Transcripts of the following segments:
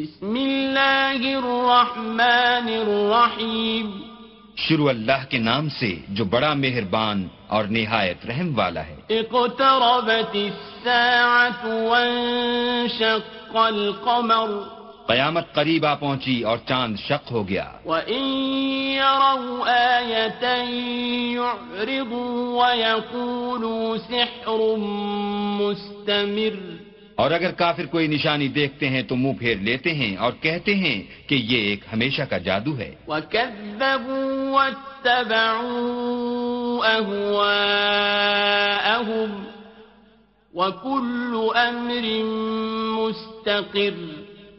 بسم اللہ الرحمن الرحیم۔ شروع اللہ کے نام سے جو بڑا مہربان اور نہایت رحم والا ہے۔ اقتربت الساعة وانشق القمر۔ قیامت قریب آ پہنچی اور چاند شق ہو گیا۔ وَإِن يَرَوْا آيَةً يُعْرِضُوا وَيَقُولُوا سِحْرٌ مُسْتَمِرٌ۔ اور اگر کافر کوئی نشانی دیکھتے ہیں تو منہ پھیر لیتے ہیں اور کہتے ہیں کہ یہ ایک ہمیشہ کا جادو ہے۔ مُسْتَقِرٌ۔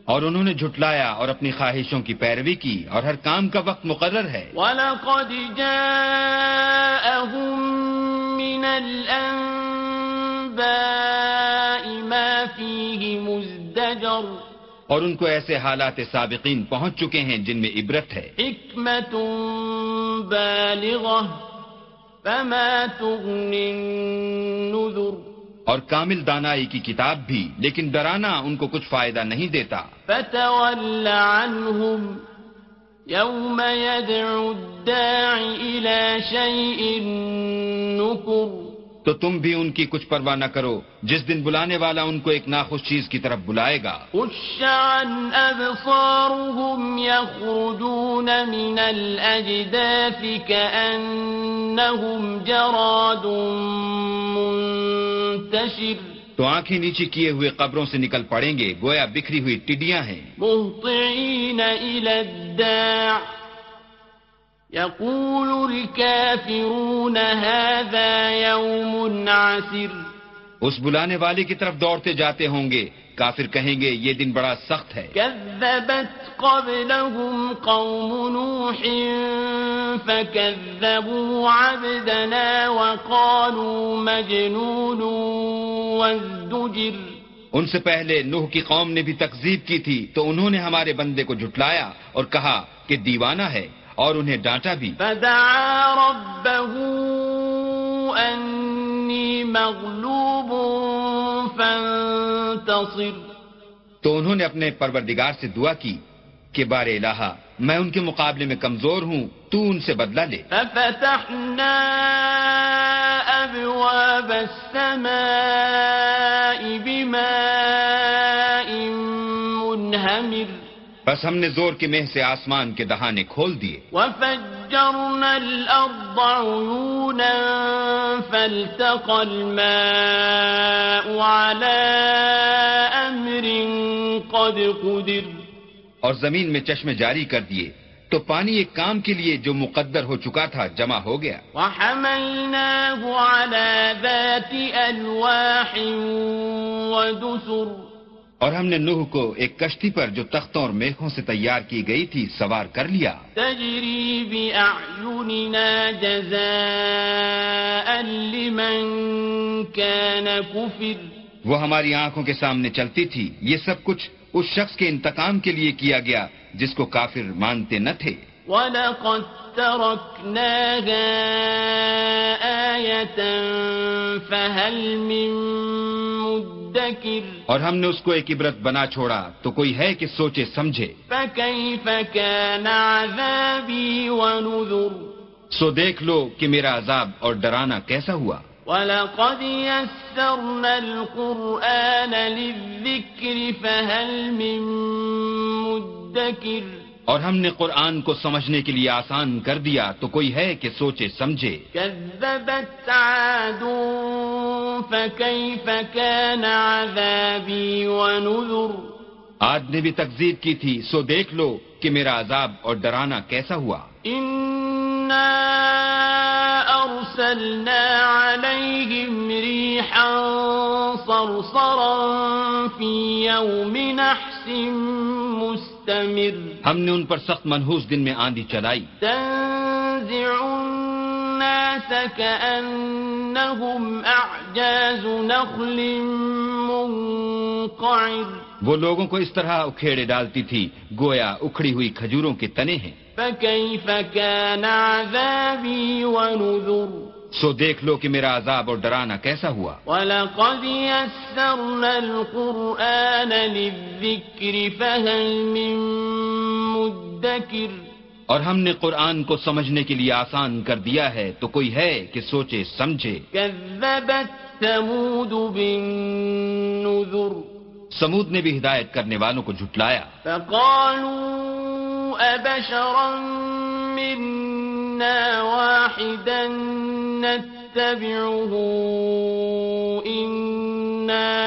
اور انہوں نے جھٹلایا اور اپنی خواہشوں کی پیروی کی اور ہر کام کا وقت مقرر ہے۔ وَلَقَدْ جَاءَهُم مِّنَ الْأَنبَاءِ مَا فِيهِ مُزْدَجَرٌ اور ان کو ایسے حالات سابقین پہنچ چکے ہیں جن میں عبرت ہے۔ حِكْمَةٌ بَالِغَةٌ فَمَا تُغْنِ النُّذُرُ اور کامل دانائی کی کتاب بھی لیکن ڈرانا ان کو کچھ فائدہ نہیں دیتا۔ فتول عنهم يوم يدعو الداع إلى شيء نكر تو تم بھی ان کی کچھ پرواہ نہ کرو۔ جس دن بلانے والا ان کو ایک ناخوش چیز کی طرف بلائے گا۔ أبصارهم يخرجون من كأنهم جراد منتشر۔ تو آنکھیں نیچے کیے ہوئے قبروں سے نکل پڑیں گے۔ گویا بکھری ہوئی ٹڈیاں ہیں۔ مهطعين إلى الداع۔ يقول الكافرون هذا يوم عسر اس بلانے والے کی طرف دوڑتے جاتے ہوں گے. کافر کہیں گے یہ دن بڑا سخت ہے. كذبت قبلهم قوم نوح فكذبوا عبدنا وقالوا مجنون وازدجر. ان سے پہلے نوح کی قوم نے بھی تکذیب کی تھی تو انہوں نے ہمارے بندے کو جھٹلایا اور کہا کہ دیوانہ ہے. اور انہیں ڈانٹا بھی۔ فدعا ربه أني مغلوب فانتصر۔ تو انہوں نے اپنے پروردگار سے دعا کی کہ بار الہا میں ان کے مقابلے میں کمزور ہوں تو ان سے بدلہ لے۔ ففتحنا أبواب السماء بماء منهمر۔ بس ہم نے زور کے مہ سے آسمان کے دہانے کھول دیے۔ وفجرنا الأرض عيونا فالتقى الماء على أمر قد قدر۔ اور زمین میں چشمے جاری کر دیے۔ تو پانی ایک کام کے لیے جو مقدر ہو چکا تھا جمع ہو گیا۔ وحملناه على ذات ألواح ودسر۔ اور ہم نے نوح کو ایک کشتی پر جو تختوں اور میخوں سے تیار کی گئی تھی سوار کر لیا۔ تجري بأعيننا جزاء لمن كان كفر وہ ہماری آنکھوں کے سامنے چلتی تھی۔ یہ سب کچھ اس شخص کے انتقام کے لیے کیا گیا جس کو کافر مانتے نہ تھے۔ ولقد تركناها آية فهل من مدكر اور ہم نے اس کو ایک عبرت بنا چھوڑا تو کوئی ہے کہ سوچے سمجھے۔ فكيف كان عذابي ونذر سو دیکھ لو کہ میرا عذاب اور ڈرانا کیسا ہوا۔ ولقد يسرنا القرآن للذكر فهل من مدكر اور ہم نے قرآن کو سمجھنے کے لیے آسان کر دیا تو کوئی ہے کہ سوچے سمجھے۔ كذبت عاد فكيف كان عذابي ونذر۔ آج نے بھی تکذیب کی تھی سو دیکھ لو کہ میرا عذاب اور ڈرانا کیسا ہوا۔ إنا أرسلنا عليهم ريحا صرصرا في يوم نحس مستمر. ہم نے ان پر سخت منحوس دن میں آندھی چلائی۔ تنزع الناس كأنهم أعجاز نخل منقعر. وہ لوگوں کو اس طرح اکھیڑے ڈالتی تھی گویا اکھڑی ہوئی کھجوروں کے تنے ہیں۔ فكيف كان عذابي ونذر. سو دیکھ لو کہ میرا عذاب اور ڈرانا کیسا ہوا۔ وَلَقَدْ يَسَّرْنَا الْقُرْآنَ لِلذِّكْرِ فَهَلْ مِن مُدَّكِرِ۔ اور ہم نے قرآن کو سمجھنے کے لیے آسان کر دیا ہے تو کوئی ہے کہ سوچے سمجھے۔ سمود سمود نے بھی ہدایت کرنے والوں کو جھٹلایا۔ فقالوا واحدا نتبعه. إنا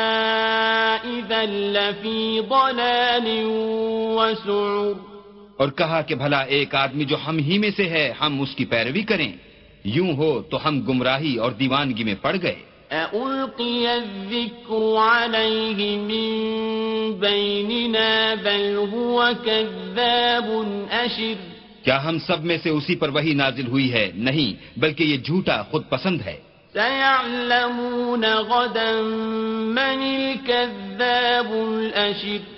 إذا لفي ضلال وسعر. اور کہا کہ بھلا ایک آدمی جو ہم ہی میں سے ہے ہم اس کی پیروی کریں۔ یوں ہو تو ہم گمراہی اور دیوانگی میں پڑ گئے۔ ألقي الذكر عليه من بيننا بل هو كذاب أشر. کیا ہم سب میں سے اسی پر وہی نازل ہوئی ہے؟ نہیں بلکہ یہ جھوٹا خود پسند ہے۔ سَيَعْلَمُونَ غَدًا مَنِ الْكَذَّابُ الْأَشِرُ۔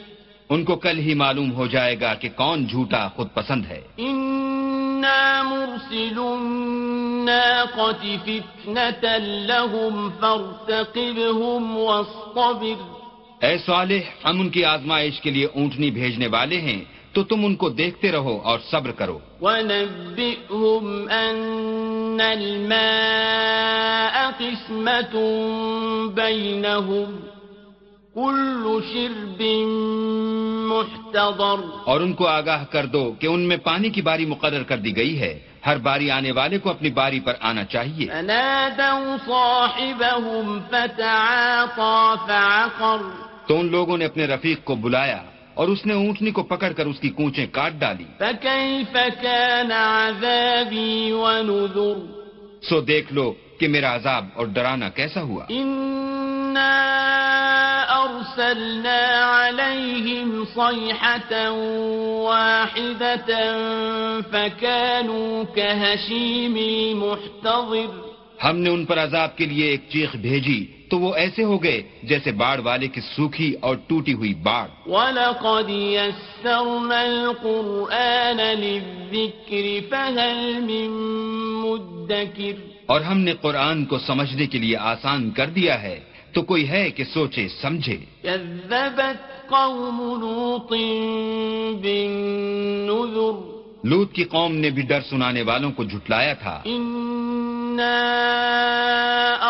ان کو کل ہی معلوم ہو جائے گا کہ کون جھوٹا خود پسند ہے۔ اِنَّا مُرْسِلُ النَّاقَةِ فِتْنَةً لَهُمْ فَارْتَقِبْهُمْ وَاصْطَبِرْ۔ اے صالح ہم ان کی آزمائش کے لیے اونٹنی بھیجنے والے ہیں۔ تو تم ان کو دیکھتے رہو اور صبر کرو۔ اور ان کو آگاہ کر دو کہ ان میں پانی کی باری مقرر کر دی گئی ہے۔ ہر باری آنے والے کو اپنی باری پر آنا چاہیے۔ صاحبهم فتعاطا فعقر۔ تو ان لوگوں نے اپنے رفیق کو بلایا۔ اور اس نے اونٹنی کو پکڑ کر اس کی کوچیں کاٹ ڈالی۔ فَكَيْفَ كَانَ عَذَابِي وَنُذُرْ سو دیکھ لو کہ میرا عذاب اور ڈرانا کیسا ہوا۔ اِنَّا أَرْسَلْنَا عَلَيْهِمْ صَيْحَةً وَاحِدَةً فَكَانُوا كَهَشِيمِ الْمُحْتَظِرِ ہم نے ان پر عذاب کے لیے ایک چیخ بھیجی تو وہ ایسے ہو گئے جیسے باڑ والے کی سوکھی اور ٹوٹی ہوئی باڑ۔ وَلَقَدْ يَسَّرْنَا الْقُرْآنَ لِلذِّكْرِ فَهَلْ مِن مُدَّكِرِ۔ اور ہم نے قرآن کو سمجھنے کے لیے آسان کر دیا ہے تو کوئی ہے کہ سوچے سمجھے۔ كَذَّبَتْ قَوْمُ لُوطٍ بِالنُّذُرِ۔ لوت کی قوم نے بھی ڈر سنانے والوں کو جھٹلایا تھا۔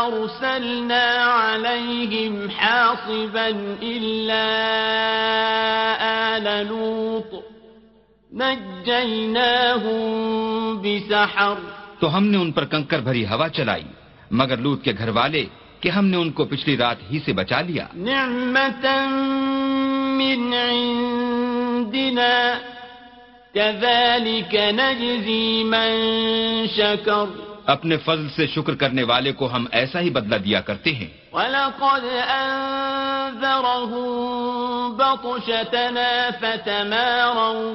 أرسلنا عليهم حاصبا إلا آل لوط نجيناهم بسحر تو ہم نے ان پر کنکر بھری ہوا چلائی مگر لوت کے گھر والے کہ ہم نے ان کو پچھلی رات ہی سے بچا لیا۔ نعمتا من عندنا كذلك نجزي من شكر۔ اپنے فضل سے شکر کرنے والے کو ہم ایسا ہی بدلہ دیا کرتے ہیں۔ وَلَقَدْ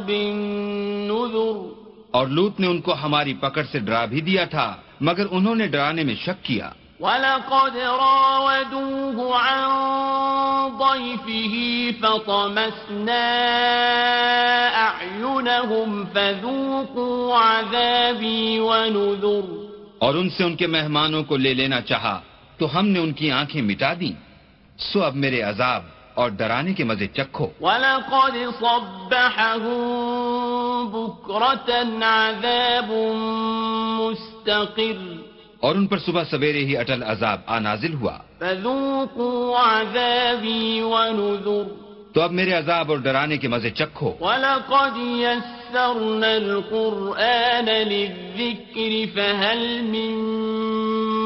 بِالنُّذُرِ۔ اور لوت نے ان کو ہماری پکڑ سے ڈرا بھی دیا تھا مگر انہوں نے ڈرانے میں شک کیا۔ وَلَقَدْ رَاوَدُوهُ عَن ضَيْفِهِ فَطَمَسْنَا أَعْيُنَهُمْ فَذُوقُوا عَذَابِي وَنُذُرُ۔ اور ان سے ان کے مہمانوں کو لے لینا چاہا تو ہم نے ان کی آنکھیں مٹا دی سو اب میرے عذاب اور ڈرانے کے مزے چکھو۔ وَلَقَدْ صَبَّحَهُمْ بُكْرَةً عَذَابٌ مُسْتَقِرٌ۔ اور ان پر صبح سویرے ہی اٹل عذاب آنازل ہوا۔ عذابی ونذر۔ تو اب میرے عذاب اور ڈرانے کے مزے چکھو۔ وَلَقَدْ يسرنا القرآن للذكر فهل من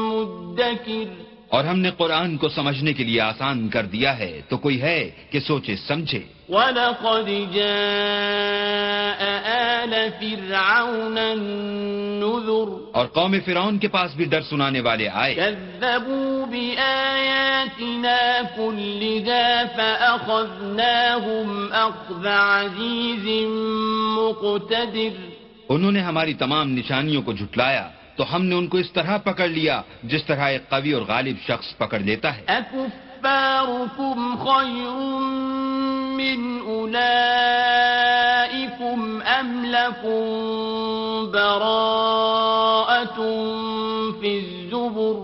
مدكر؟ اور ہم نے قرآن کو سمجھنے کے لیے آسان کر دیا ہے تو کوئی ہے کہ سوچے سمجھے۔ وَلَقَدْ جَاءَ فرعون النذر اور قوم فرعون کے پاس بھی ڈر سنانے والے آئے۔ كلها فأخذناهم أخذ مقتدر۔ انہوں نے ہماری تمام نشانیوں کو جھٹلایا تو ہم نے ان کو اس طرح پکڑ لیا جس طرح ایک قوی اور غالب شخص پکڑ لیتا ہے۔ اکفاركم خیر من أولئك أم لكم براءة في الزبر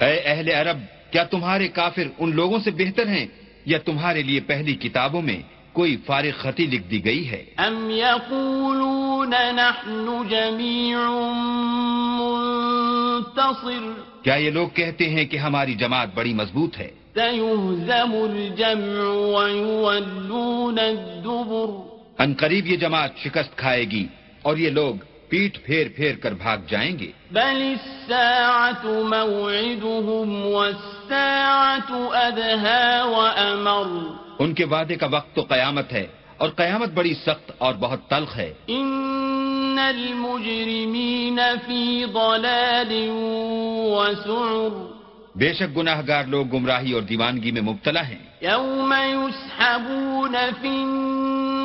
اہل عرب کیا تمہارے کافر ان لوگوں سے بہتر ہیں؟ یا تمہارے لیے پہلی کتابوں میں کوئی فارغ خطی لکھ دی گئی ہے؟ ام یقولون نحن جمیع منتصر کیا یہ لوگ کہتے ہیں کہ ہماری جماعت بڑی مضبوط ہے؟ سيهزم الجمع ويولون الدبر ان قریب یہ جماعت شکست کھائے گی اور یہ لوگ پیٹ پھیر پھیر کر بھاگ جائیں گے۔ بل الساعة موعدهم والساعة أدهى وأمر۔ ان کے وعدے کا وقت تو قیامت ہے اور قیامت بڑی سخت اور بہت تلخ ہے۔ إن المجرمين في ضلال وسعر۔ بے شک گناہ گار لوگ گمراہی اور دیوانگی میں مبتلا ہیں۔ يوم يسحبون في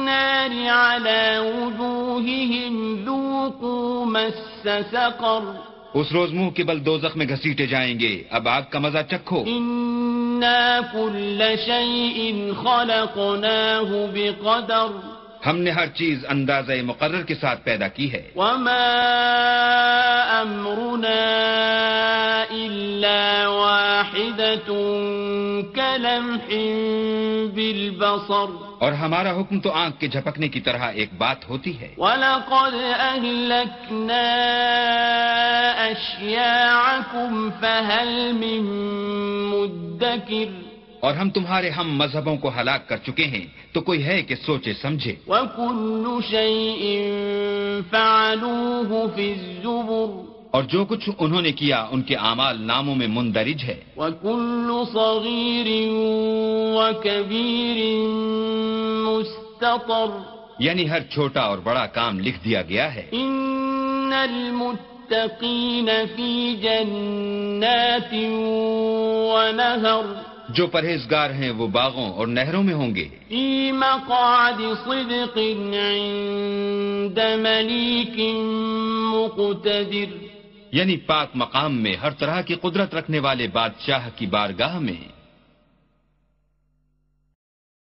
النار على وجوههم ذوقوا مس سقر. اس روز منہ کے بل دوزخ میں گھسیٹے جائیں گے. اب آگ کا مزہ چکھو. إنا كل شيء خلقناه بقدر. ہم نے ہر چیز اندازہ مقرر کے ساتھ پیدا کی ہے. وما أمرنا إلا واحدة كلمح بالبصر. اور ہمارا حکم تو آنکھ کے جھپکنے کی طرح ایک بات ہوتی ہے۔ ولقد أهلكنا أشياعكم فهل من مدكر۔ اور ہم تمہارے ہم مذہبوں کو ہلاک کر چکے ہیں تو کوئی ہے کہ سوچے سمجھے۔ وكل شيء فعلوه في الزبر۔ اور جو کچھ انہوں نے کیا ان کے اعمال ناموں میں مندرج ہے۔ وكل صغير یعنی ہر چھوٹا اور بڑا کام لکھ دیا گیا ہے۔ في جنات ونهر۔ جو پرہیزگار ہیں وہ باغوں اور نہروں میں ہوں گے۔ في مقعد صدق عند مليك مقتدر۔ یعنی پاک مقام میں ہر طرح کی قدرت رکھنے والے بادشاہ کی بارگاہ میں۔